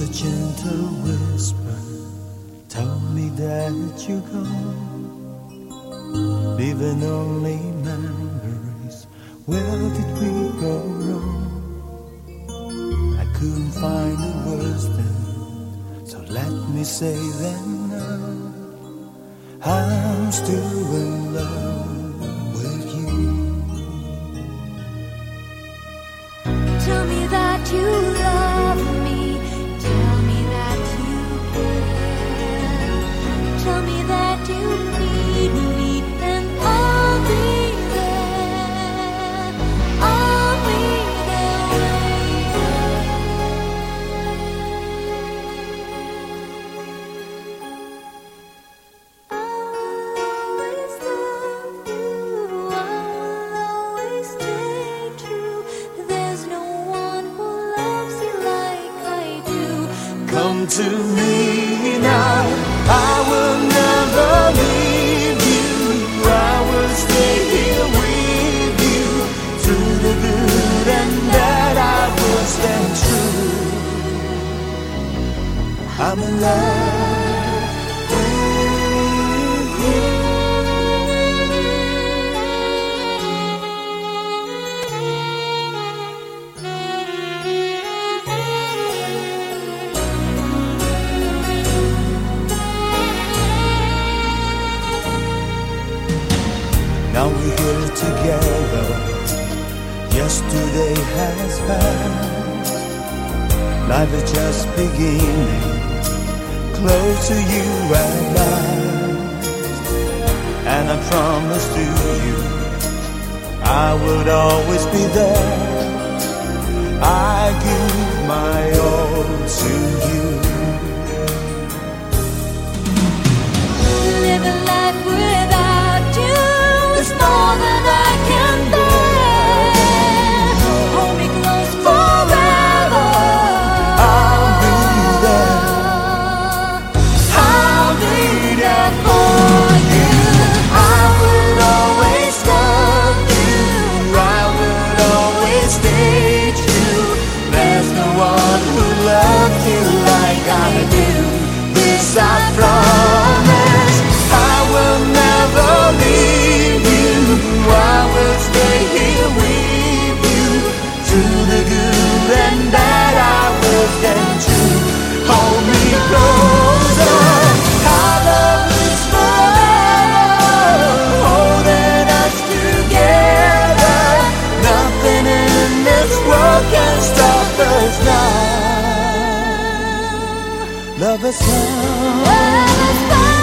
a gentle whisper Tell me that you go, leaving only memories. Where did we go wrong? I couldn't find the words then, so let me say them now. I'm still in love To me now. I will never leave you. I will stay here with you through the good and bad. I will stand true. I'm in love here together. Yesterday has passed. Life is just beginning. Close to you at last. And I promise to you, I would always be there. I give my all to you. Love the now. Love.